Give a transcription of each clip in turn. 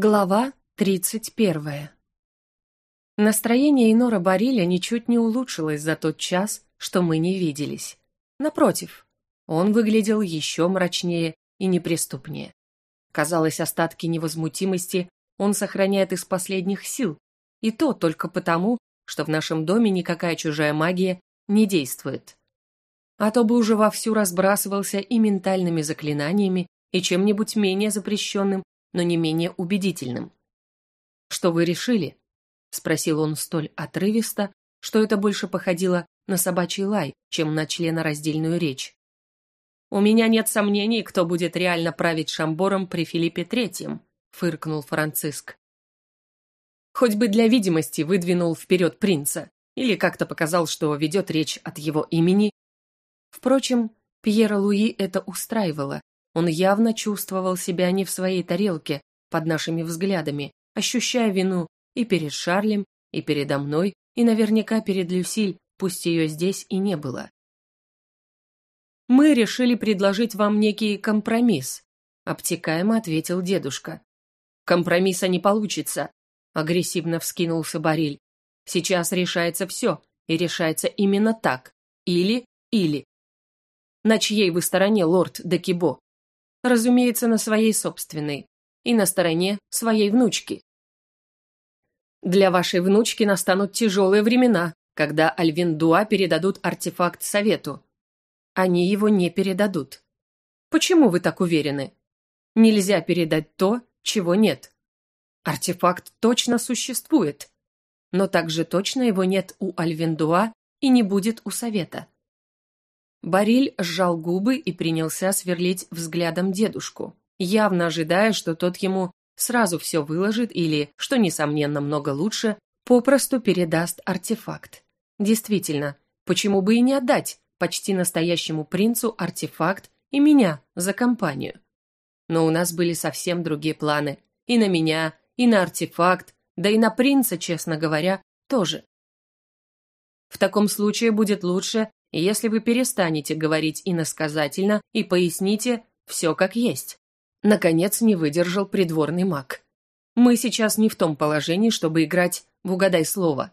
Глава тридцать первая. Настроение Инора Бариля ничуть не улучшилось за тот час, что мы не виделись. Напротив, он выглядел еще мрачнее и неприступнее. Казалось, остатки невозмутимости он сохраняет из последних сил, и то только потому, что в нашем доме никакая чужая магия не действует. А то бы уже вовсю разбрасывался и ментальными заклинаниями, и чем-нибудь менее запрещенным, но не менее убедительным. «Что вы решили?» — спросил он столь отрывисто, что это больше походило на собачий лай, чем на членораздельную речь. «У меня нет сомнений, кто будет реально править Шамбором при Филиппе Третьем», — фыркнул Франциск. Хоть бы для видимости выдвинул вперед принца, или как-то показал, что ведет речь от его имени. Впрочем, Пьера Луи это устраивало, он явно чувствовал себя не в своей тарелке под нашими взглядами, ощущая вину и перед Шарлем, и передо мной, и наверняка перед Люсиль, пусть ее здесь и не было. «Мы решили предложить вам некий компромисс», — обтекаемо ответил дедушка. «Компромисса не получится», — агрессивно вскинулся Бариль. «Сейчас решается все, и решается именно так. Или-или. На чьей вы стороне, лорд Декибо? Разумеется, на своей собственной, и на стороне своей внучки. Для вашей внучки настанут тяжелые времена, когда Альвиндуа передадут артефакт совету. Они его не передадут. Почему вы так уверены? Нельзя передать то, чего нет. Артефакт точно существует, но также точно его нет у Альвиндуа и не будет у совета. Бариль сжал губы и принялся сверлить взглядом дедушку, явно ожидая, что тот ему сразу все выложит или, что несомненно много лучше, попросту передаст артефакт. Действительно, почему бы и не отдать почти настоящему принцу артефакт и меня за компанию? Но у нас были совсем другие планы. И на меня, и на артефакт, да и на принца, честно говоря, тоже. В таком случае будет лучше, если вы перестанете говорить иносказательно и поясните все как есть. Наконец не выдержал придворный маг. Мы сейчас не в том положении, чтобы играть в «Угадай слово».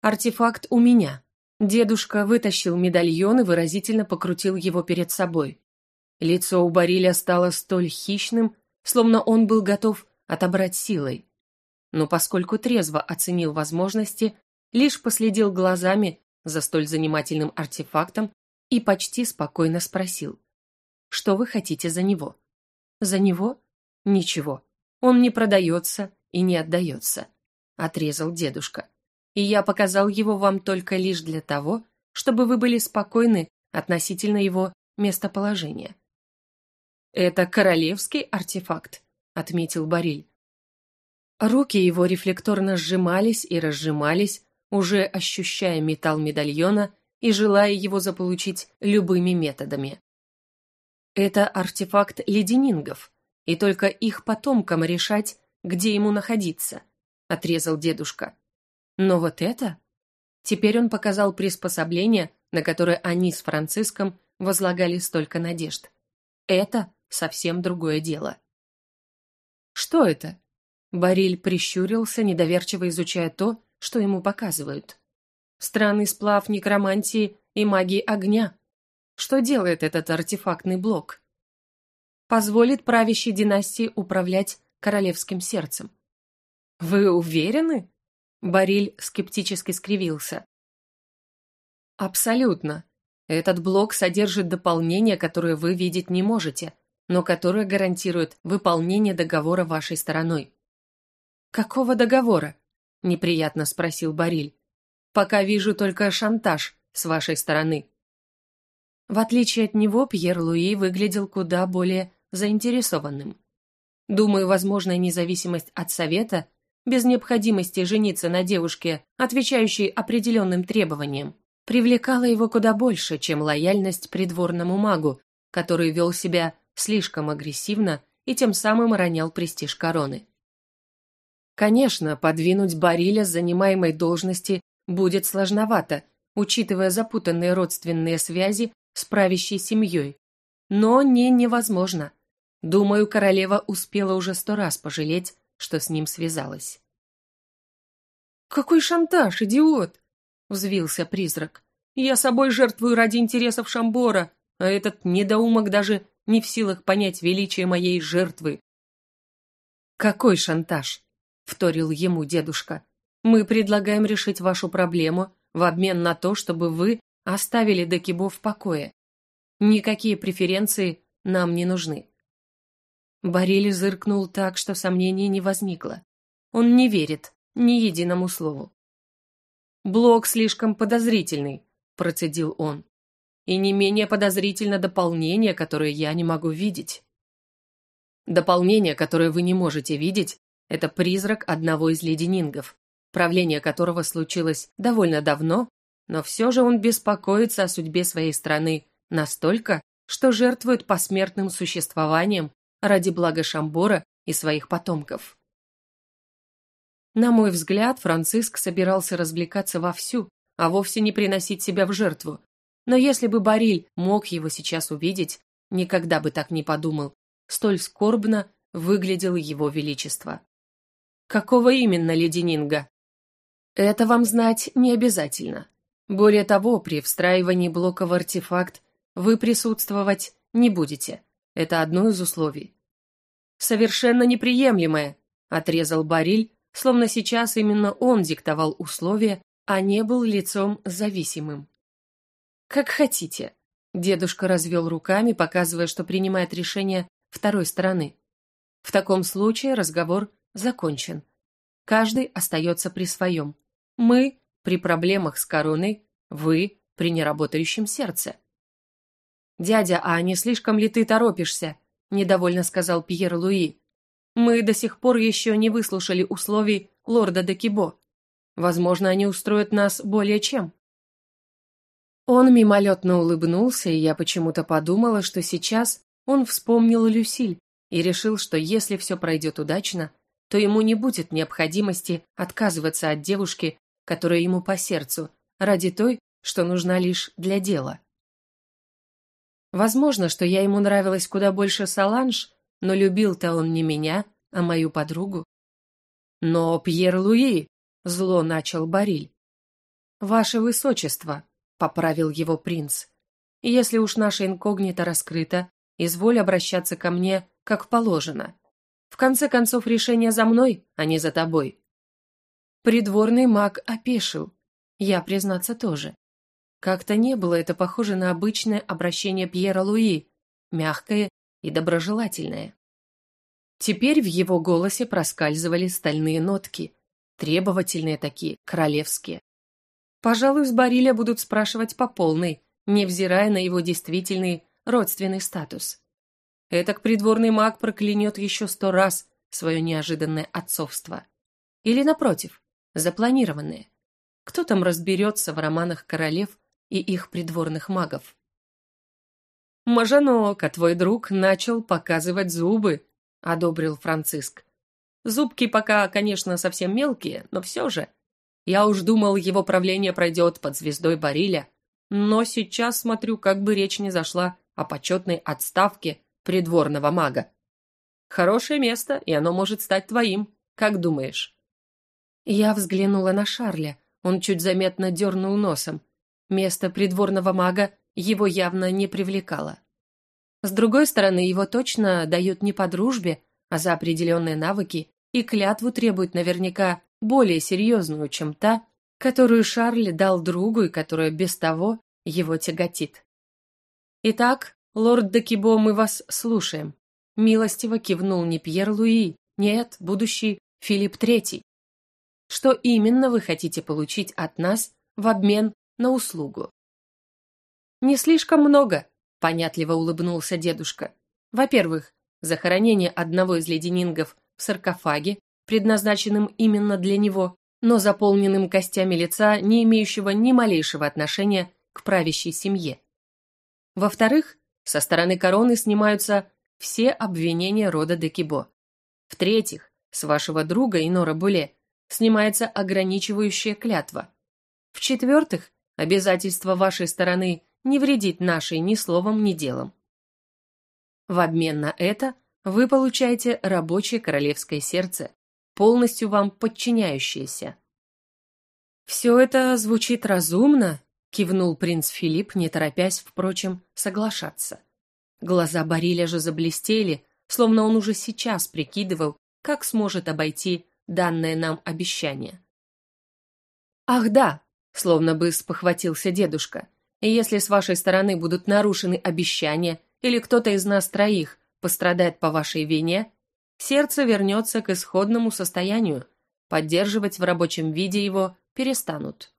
Артефакт у меня. Дедушка вытащил медальон и выразительно покрутил его перед собой. Лицо у Бариля стало столь хищным, словно он был готов отобрать силой. Но поскольку трезво оценил возможности, лишь последил глазами за столь занимательным артефактом и почти спокойно спросил. «Что вы хотите за него?» «За него? Ничего. Он не продается и не отдается», — отрезал дедушка. «И я показал его вам только лишь для того, чтобы вы были спокойны относительно его местоположения». «Это королевский артефакт», — отметил Бариль. Руки его рефлекторно сжимались и разжимались, уже ощущая металл медальона и желая его заполучить любыми методами. Это артефакт леденингов, и только их потомкам решать, где ему находиться, отрезал дедушка. Но вот это... Теперь он показал приспособление, на которое они с Франциском возлагали столько надежд. Это совсем другое дело. Что это? Бариль прищурился, недоверчиво изучая то, что ему показывают. Странный сплав некромантии и магии огня. Что делает этот артефактный блок? Позволит правящей династии управлять королевским сердцем. Вы уверены? Бариль скептически скривился. Абсолютно. Этот блок содержит дополнение, которое вы видеть не можете, но которое гарантирует выполнение договора вашей стороной. Какого договора? Неприятно спросил Бариль. Пока вижу только шантаж с вашей стороны. В отличие от него, Пьер Луи выглядел куда более заинтересованным. Думаю, возможная независимость от совета, без необходимости жениться на девушке, отвечающей определенным требованиям, привлекала его куда больше, чем лояльность придворному магу, который вел себя слишком агрессивно и тем самым ронял престиж короны. Конечно, подвинуть Бариля с занимаемой должности будет сложновато, учитывая запутанные родственные связи с правящей семьей. Но не невозможно. Думаю, королева успела уже сто раз пожалеть, что с ним связалась. «Какой шантаж, идиот!» — взвился призрак. «Я собой жертвую ради интересов Шамбора, а этот недоумок даже не в силах понять величие моей жертвы». «Какой шантаж?» — вторил ему дедушка. «Мы предлагаем решить вашу проблему в обмен на то, чтобы вы оставили Декибо в покое. Никакие преференции нам не нужны. Барили зыркнул так, что сомнений не возникло. Он не верит ни единому слову. «Блок слишком подозрительный», — процедил он. «И не менее подозрительно дополнение, которое я не могу видеть». Дополнение, которое вы не можете видеть, это призрак одного из леденингов, правление которого случилось довольно давно, но все же он беспокоится о судьбе своей страны настолько, что жертвует посмертным существованием ради блага Шамбора и своих потомков. На мой взгляд, Франциск собирался развлекаться вовсю, а вовсе не приносить себя в жертву. Но если бы Бариль мог его сейчас увидеть, никогда бы так не подумал. Столь скорбно выглядел его величество. Какого именно леденинга? Это вам знать не обязательно. Более того, при встраивании блока в артефакт вы присутствовать не будете. Это одно из условий. Совершенно неприемлемое, отрезал Бариль, словно сейчас именно он диктовал условия, а не был лицом зависимым. Как хотите. Дедушка развел руками, показывая, что принимает решение второй стороны. В таком случае разговор закончен. Каждый остается при своем. Мы при проблемах с короной, вы при неработающем сердце. «Дядя, а не слишком ли ты торопишься?» – недовольно сказал Пьер Луи. «Мы до сих пор еще не выслушали условий лорда де Кибо. Возможно, они устроят нас более чем». Он мимолетно улыбнулся, и я почему-то подумала, что сейчас он вспомнил Люсиль и решил, что если все пройдет удачно, то ему не будет необходимости отказываться от девушки, которая ему по сердцу, ради той, что нужна лишь для дела. Возможно, что я ему нравилась куда больше Саланж, но любил-то он не меня, а мою подругу. Но Пьер Луи, зло начал Бариль. Ваше высочество, поправил его принц. Если уж наша инкогнито раскрыта, изволь обращаться ко мне, как положено. В конце концов, решение за мной, а не за тобой. Придворный маг опешил. Я, признаться, тоже. Как-то не было это похоже на обычное обращение Пьера Луи, мягкое и доброжелательное. Теперь в его голосе проскальзывали стальные нотки, требовательные такие, королевские. Пожалуй, с Бариля будут спрашивать по полной, невзирая на его действительный родственный статус. Этак придворный маг проклянет еще сто раз свое неожиданное отцовство. Или, напротив, запланированное. Кто там разберется в романах королев и их придворных магов. «Мажанок, а твой друг начал показывать зубы», — одобрил Франциск. «Зубки пока, конечно, совсем мелкие, но все же. Я уж думал, его правление пройдет под звездой Бариля, но сейчас смотрю, как бы речь не зашла о почетной отставке придворного мага. Хорошее место, и оно может стать твоим, как думаешь?» Я взглянула на Шарля, он чуть заметно дернул носом. Место придворного мага его явно не привлекало. С другой стороны, его точно дают не по дружбе, а за определенные навыки, и клятву требуют наверняка более серьезную, чем та, которую Шарль дал другу и которая без того его тяготит. «Итак, лорд Декибо, мы вас слушаем», — милостиво кивнул не Пьер Луи, нет, будущий Филипп Третий. «Что именно вы хотите получить от нас в обмен на услугу. «Не слишком много», — понятливо улыбнулся дедушка. «Во-первых, захоронение одного из леденингов в саркофаге, предназначенном именно для него, но заполненным костями лица, не имеющего ни малейшего отношения к правящей семье. Во-вторых, со стороны короны снимаются все обвинения рода Декибо. В-третьих, с вашего друга Инора Буле снимается ограничивающая клятва. В-четвертых, Обязательство вашей стороны не вредить нашей ни словом, ни делом. В обмен на это вы получаете рабочее королевское сердце, полностью вам подчиняющееся. «Все это звучит разумно», — кивнул принц Филипп, не торопясь, впрочем, соглашаться. Глаза Бариля же заблестели, словно он уже сейчас прикидывал, как сможет обойти данное нам обещание. «Ах да!» — словно бы спохватился дедушка. «Если с вашей стороны будут нарушены обещания, или кто-то из нас троих пострадает по вашей вине, сердце вернется к исходному состоянию, поддерживать в рабочем виде его перестанут.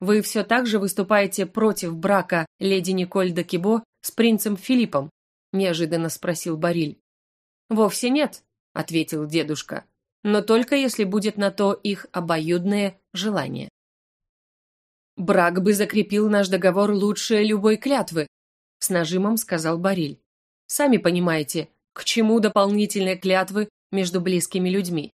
Вы все так же выступаете против брака леди Николь де Кибо с принцем Филиппом? Неожиданно спросил Бариль. Вовсе нет, ответил дедушка, но только если будет на то их обоюдное желание. Брак бы закрепил наш договор лучше любой клятвы, с нажимом сказал Бариль. Сами понимаете, к чему дополнительные клятвы между близкими людьми.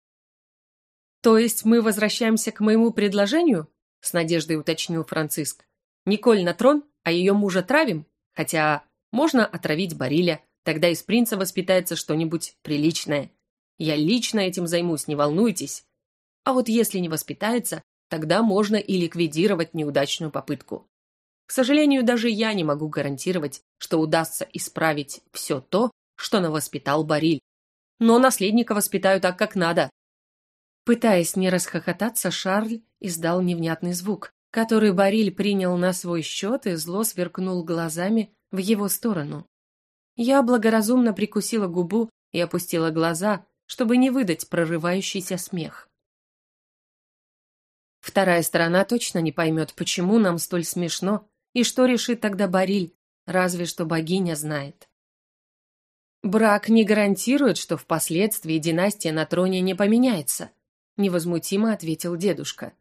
«То есть мы возвращаемся к моему предложению?» — с надеждой уточнил Франциск. «Николь на трон, а ее мужа травим? Хотя можно отравить Бариля, тогда из принца воспитается что-нибудь приличное. Я лично этим займусь, не волнуйтесь. А вот если не воспитается, тогда можно и ликвидировать неудачную попытку. К сожалению, даже я не могу гарантировать, что удастся исправить все то, что навоспитал Бариль. Но наследника воспитаю так, как надо, Пытаясь не расхохотаться, Шарль издал невнятный звук, который Бариль принял на свой счет и зло сверкнул глазами в его сторону. Я благоразумно прикусила губу и опустила глаза, чтобы не выдать прорывающийся смех. Вторая сторона точно не поймет, почему нам столь смешно, и что решит тогда Бариль, разве что богиня знает. Брак не гарантирует, что впоследствии династия на троне не поменяется, невозмутимо ответил дедушка.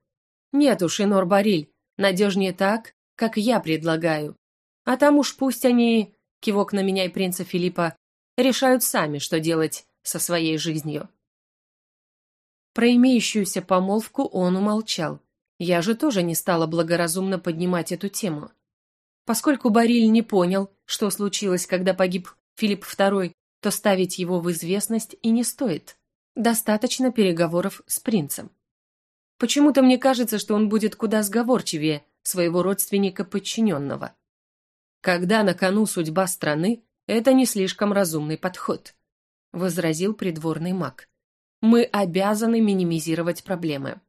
Нет уж, Инор Бариль, надежнее так, как я предлагаю. А там уж пусть они, кивок на меня и принца Филиппа, решают сами, что делать со своей жизнью. Про имеющуюся помолвку он умолчал. Я же тоже не стала благоразумно поднимать эту тему. Поскольку Бариль не понял, что случилось, когда погиб Филипп II, то ставить его в известность и не стоит. Достаточно переговоров с принцем. Почему-то мне кажется, что он будет куда сговорчивее своего родственника-подчиненного. Когда на кону судьба страны, это не слишком разумный подход, возразил придворный маг. Мы обязаны минимизировать проблемы.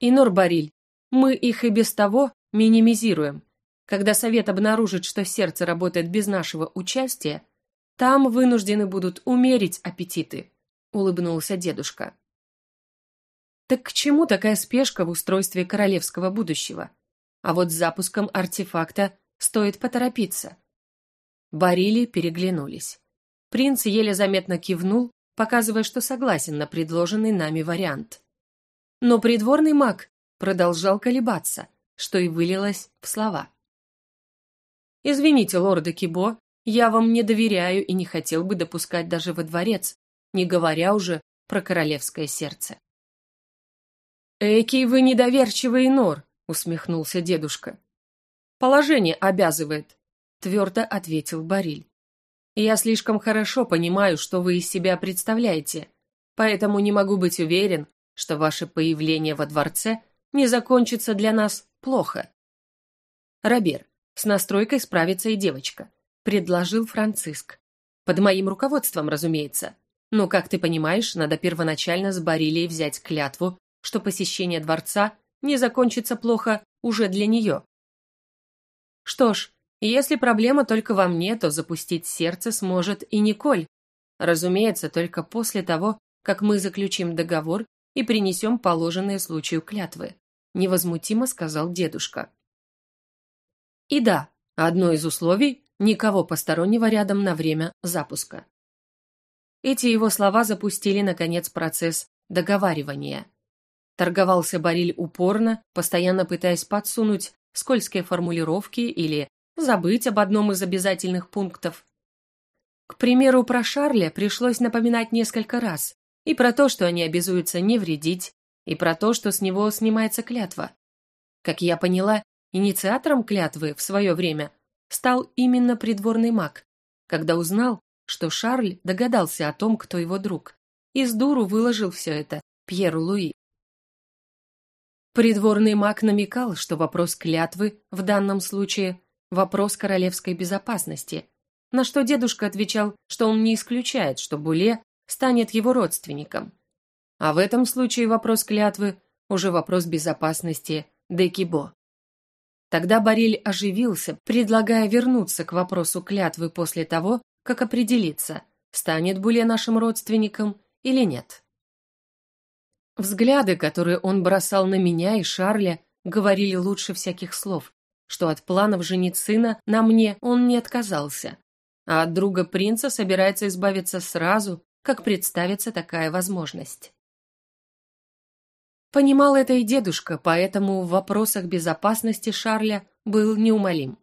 Инор Бариль, мы их и без того минимизируем. Когда совет обнаружит, что сердце работает без нашего участия, там вынуждены будут умерить аппетиты улыбнулся дедушка. Так к чему такая спешка в устройстве королевского будущего? А вот с запуском артефакта стоит поторопиться. Барили переглянулись. Принц еле заметно кивнул, показывая, что согласен на предложенный нами вариант. Но придворный маг продолжал колебаться, что и вылилось в слова. «Извините, лорда Кибо, я вам не доверяю и не хотел бы допускать даже во дворец не говоря уже про королевское сердце. «Экий вы недоверчивый нор», — усмехнулся дедушка. «Положение обязывает», — твердо ответил Бариль. «Я слишком хорошо понимаю, что вы из себя представляете, поэтому не могу быть уверен, что ваше появление во дворце не закончится для нас плохо». «Робер, с настройкой справится и девочка», — предложил Франциск. «Под моим руководством, разумеется. Но, как ты понимаешь, надо первоначально с Барилией взять клятву, что посещение дворца не закончится плохо уже для нее. Что ж, если проблема только во мне, то запустить сердце сможет и Николь. Разумеется, только после того, как мы заключим договор и принесем положенные случаю клятвы, невозмутимо сказал дедушка. И да, одно из условий – никого постороннего рядом на время запуска. Эти его слова запустили, наконец, процесс договаривания. Торговался Бариль упорно, постоянно пытаясь подсунуть скользкие формулировки или забыть об одном из обязательных пунктов. К примеру, про Шарля пришлось напоминать несколько раз, и про то, что они обязуются не вредить, и про то, что с него снимается клятва. Как я поняла, инициатором клятвы в свое время стал именно придворный маг, когда узнал, что Шарль догадался о том, кто его друг, и с дуру выложил все это Пьеру Луи. Придворный маг намекал, что вопрос клятвы в данном случае – вопрос королевской безопасности, на что дедушка отвечал, что он не исключает, что Буле станет его родственником. А в этом случае вопрос клятвы – уже вопрос безопасности Декибо. Тогда Бариль оживился, предлагая вернуться к вопросу клятвы после того, как определиться, станет Буле нашим родственником или нет. Взгляды, которые он бросал на меня и Шарля, говорили лучше всяких слов, что от планов женить сына на мне он не отказался, а от друга принца собирается избавиться сразу, как представится такая возможность. Понимал это и дедушка, поэтому в вопросах безопасности Шарля был неумолим.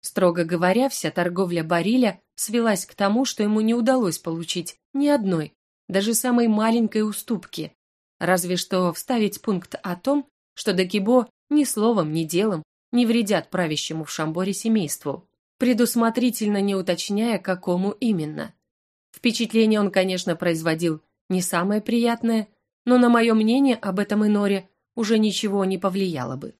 Строго говоря, вся торговля Бариля свелась к тому, что ему не удалось получить ни одной, даже самой маленькой уступки, разве что вставить пункт о том, что Дакибо ни словом, ни делом не вредят правящему в Шамборе семейству, предусмотрительно не уточняя, какому именно. Впечатление он, конечно, производил не самое приятное, но на мое мнение об этом иноре уже ничего не повлияло бы.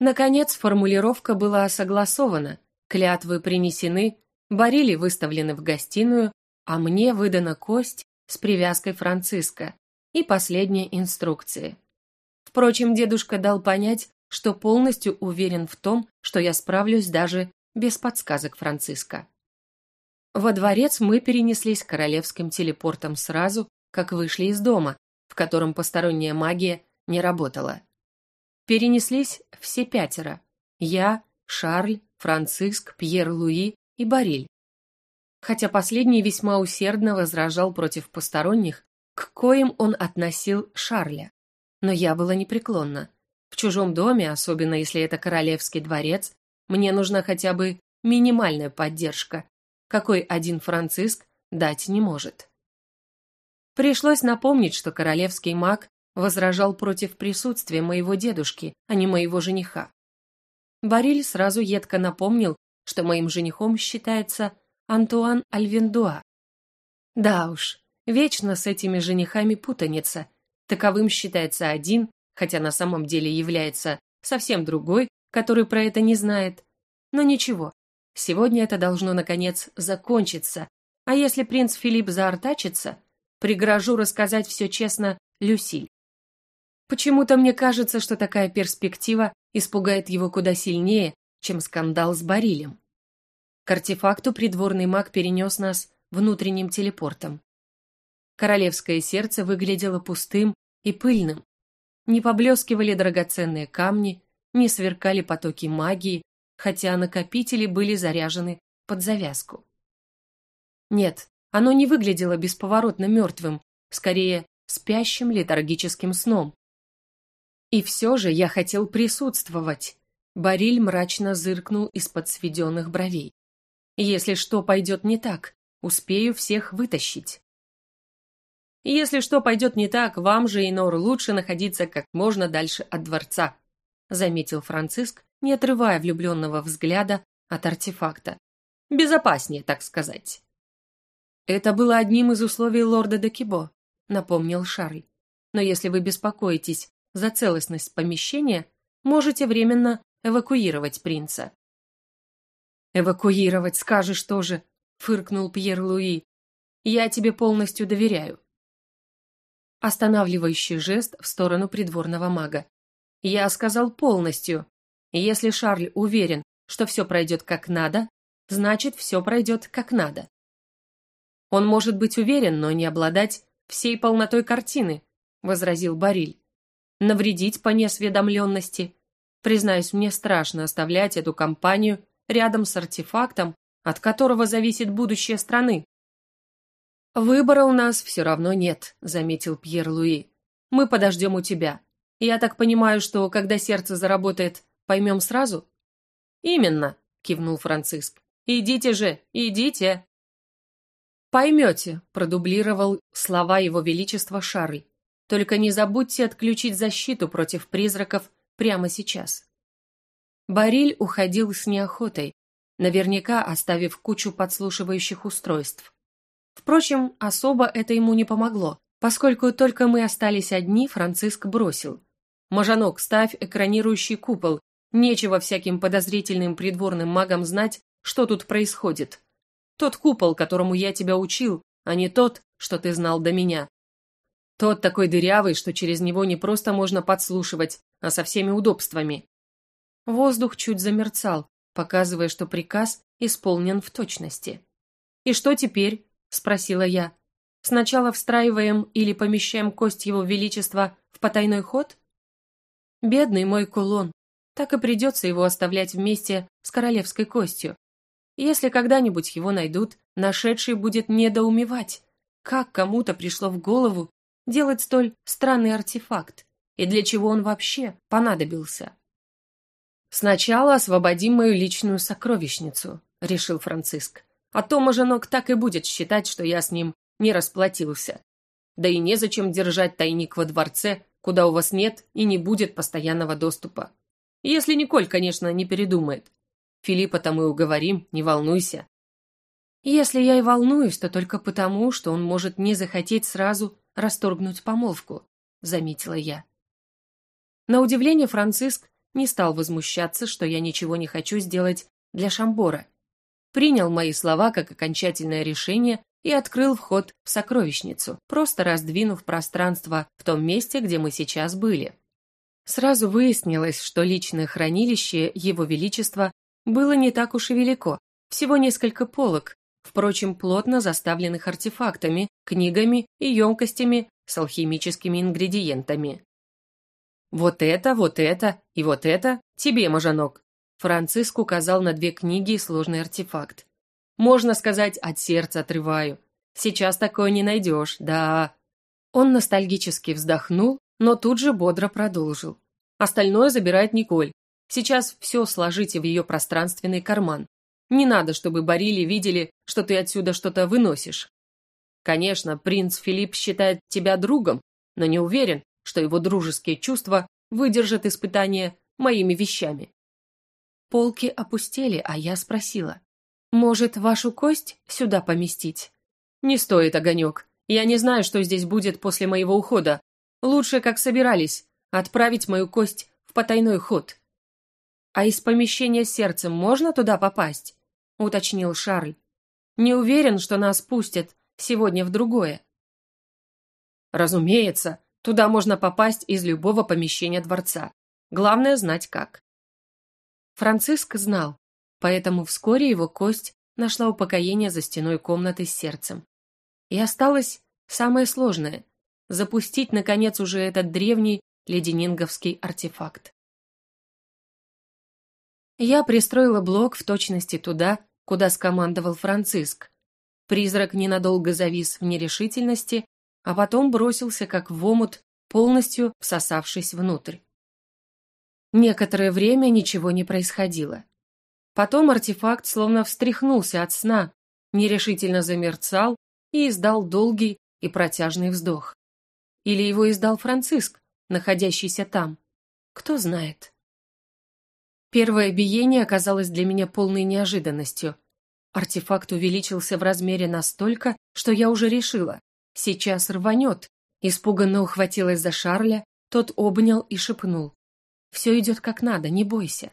Наконец, формулировка была согласована, клятвы принесены, барили выставлены в гостиную, а мне выдана кость с привязкой Франциска и последние инструкции. Впрочем, дедушка дал понять, что полностью уверен в том, что я справлюсь даже без подсказок Франциска. Во дворец мы перенеслись королевским телепортом сразу, как вышли из дома, в котором посторонняя магия не работала. Перенеслись все пятеро. Я, Шарль, Франциск, Пьер-Луи и Бариль. Хотя последний весьма усердно возражал против посторонних, к коим он относил Шарля. Но я была непреклонна. В чужом доме, особенно если это королевский дворец, мне нужна хотя бы минимальная поддержка, какой один Франциск дать не может. Пришлось напомнить, что королевский маг возражал против присутствия моего дедушки, а не моего жениха. Бариль сразу едко напомнил, что моим женихом считается Антуан Альвендуа. Да уж, вечно с этими женихами путаница. Таковым считается один, хотя на самом деле является совсем другой, который про это не знает. Но ничего, сегодня это должно, наконец, закончиться, а если принц Филипп заортачится, пригрожу рассказать все честно Люсиль. Почему-то мне кажется, что такая перспектива испугает его куда сильнее, чем скандал с Барилем. К артефакту придворный маг перенес нас внутренним телепортом. Королевское сердце выглядело пустым и пыльным. Не поблескивали драгоценные камни, не сверкали потоки магии, хотя накопители были заряжены под завязку. Нет, оно не выглядело бесповоротно мертвым, скорее спящим летаргическим сном. И все же я хотел присутствовать. Бариль мрачно зыркнул из-под сведенных бровей. Если что пойдет не так, успею всех вытащить. Если что пойдет не так, вам же, Инор, лучше находиться как можно дальше от дворца, заметил Франциск, не отрывая влюбленного взгляда от артефакта. Безопаснее, так сказать. Это было одним из условий лорда Декибо, напомнил Шарль. Но если вы беспокоитесь за целостность помещения, можете временно эвакуировать принца. «Эвакуировать, скажешь тоже», — фыркнул Пьер Луи. «Я тебе полностью доверяю». Останавливающий жест в сторону придворного мага. «Я сказал полностью. Если Шарль уверен, что все пройдет как надо, значит, все пройдет как надо». «Он может быть уверен, но не обладать всей полнотой картины», — возразил Бариль навредить по неосведомленности. Признаюсь, мне страшно оставлять эту компанию рядом с артефактом, от которого зависит будущее страны. «Выбора у нас все равно нет», — заметил Пьер Луи. «Мы подождем у тебя. Я так понимаю, что, когда сердце заработает, поймем сразу?» «Именно», — кивнул Франциск. «Идите же, идите!» «Поймете», — продублировал слова его величества Шарль. Только не забудьте отключить защиту против призраков прямо сейчас. Бариль уходил с неохотой, наверняка оставив кучу подслушивающих устройств. Впрочем, особо это ему не помогло, поскольку только мы остались одни, Франциск бросил. «Мажанок, ставь экранирующий купол, нечего всяким подозрительным придворным магам знать, что тут происходит. Тот купол, которому я тебя учил, а не тот, что ты знал до меня. Тот такой дырявый, что через него не просто можно подслушивать, а со всеми удобствами. Воздух чуть замерцал, показывая, что приказ исполнен в точности. «И что теперь?» – спросила я. «Сначала встраиваем или помещаем кость его величества в потайной ход?» «Бедный мой кулон. Так и придется его оставлять вместе с королевской костью. Если когда-нибудь его найдут, нашедший будет недоумевать, как кому-то пришло в голову делать столь странный артефакт, и для чего он вообще понадобился. «Сначала освободим мою личную сокровищницу», — решил Франциск. «А то маженок так и будет считать, что я с ним не расплатился. Да и незачем держать тайник во дворце, куда у вас нет и не будет постоянного доступа. Если Николь, конечно, не передумает. Филиппа-то мы уговорим, не волнуйся. Если я и волнуюсь, то только потому, что он может не захотеть сразу расторгнуть помолвку, заметила я. На удивление Франциск не стал возмущаться, что я ничего не хочу сделать для Шамбора. Принял мои слова как окончательное решение и открыл вход в сокровищницу, просто раздвинув пространство в том месте, где мы сейчас были. Сразу выяснилось, что личное хранилище Его Величества было не так уж и велико, всего несколько полок, впрочем, плотно заставленных артефактами, книгами и емкостями с алхимическими ингредиентами. «Вот это, вот это и вот это тебе, мажанок!» Франциск указал на две книги и сложный артефакт. «Можно сказать, от сердца отрываю. Сейчас такое не найдешь, да...» Он ностальгически вздохнул, но тут же бодро продолжил. «Остальное забирает Николь. Сейчас все сложите в ее пространственный карман. Не надо, чтобы Барили видели, что ты отсюда что-то выносишь. Конечно, принц Филипп считает тебя другом, но не уверен, что его дружеские чувства выдержат испытание моими вещами. Полки опустели, а я спросила. «Может, вашу кость сюда поместить?» «Не стоит, Огонек. Я не знаю, что здесь будет после моего ухода. Лучше, как собирались, отправить мою кость в потайной ход. «А из помещения сердцем можно туда попасть?» — уточнил Шарль. «Не уверен, что нас пустят сегодня в другое». «Разумеется, туда можно попасть из любого помещения дворца. Главное знать как». Франциск знал, поэтому вскоре его кость нашла упокоение за стеной комнаты с сердцем. И осталось самое сложное — запустить, наконец, уже этот древний леденинговский артефакт. Я пристроила блок в точности туда, куда скомандовал Франциск. Призрак ненадолго завис в нерешительности, а потом бросился как в омут, полностью всосавшись внутрь. Некоторое время ничего не происходило. Потом артефакт словно встряхнулся от сна, нерешительно замерцал и издал долгий и протяжный вздох. Или его издал Франциск, находящийся там. Кто знает. Первое биение оказалось для меня полной неожиданностью. Артефакт увеличился в размере настолько, что я уже решила. Сейчас рванет. Испуганно ухватилась за Шарля, тот обнял и шепнул. «Все идет как надо, не бойся».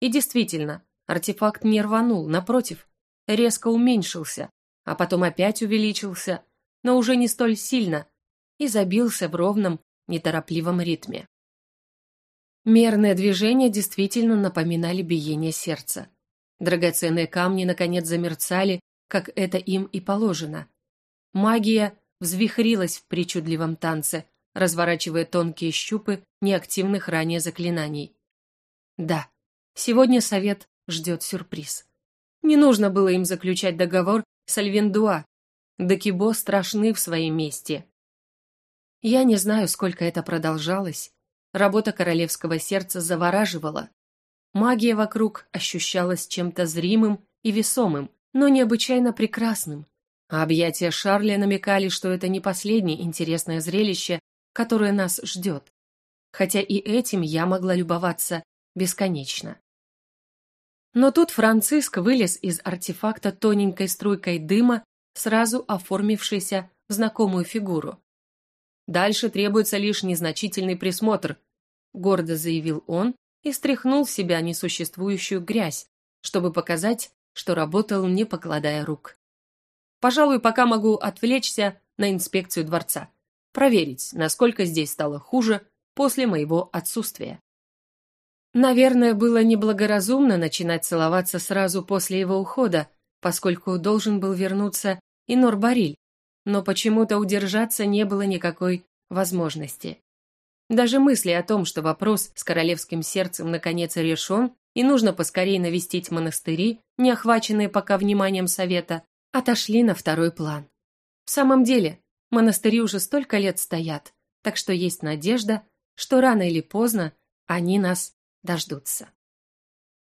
И действительно, артефакт не рванул, напротив, резко уменьшился, а потом опять увеличился, но уже не столь сильно, и забился в ровном, неторопливом ритме. Мерные движения действительно напоминали биение сердца. Драгоценные камни наконец замерцали, как это им и положено. Магия взвихрилась в причудливом танце, разворачивая тонкие щупы неактивных ранее заклинаний. Да, сегодня совет ждет сюрприз. Не нужно было им заключать договор с Альвендуа. Декибо страшны в своем месте. Я не знаю, сколько это продолжалось, Работа королевского сердца завораживала. Магия вокруг ощущалась чем-то зримым и весомым, но необычайно прекрасным. А объятия Шарля намекали, что это не последнее интересное зрелище, которое нас ждет. Хотя и этим я могла любоваться бесконечно. Но тут Франциск вылез из артефакта тоненькой струйкой дыма, сразу оформившейся в знакомую фигуру. «Дальше требуется лишь незначительный присмотр», — гордо заявил он и стряхнул с себя несуществующую грязь, чтобы показать, что работал, не покладая рук. «Пожалуй, пока могу отвлечься на инспекцию дворца, проверить, насколько здесь стало хуже после моего отсутствия». Наверное, было неблагоразумно начинать целоваться сразу после его ухода, поскольку должен был вернуться и Норбариль, но почему-то удержаться не было никакой возможности. Даже мысли о том, что вопрос с королевским сердцем наконец решен, и нужно поскорее навестить монастыри, не охваченные пока вниманием совета, отошли на второй план. В самом деле, монастыри уже столько лет стоят, так что есть надежда, что рано или поздно они нас дождутся.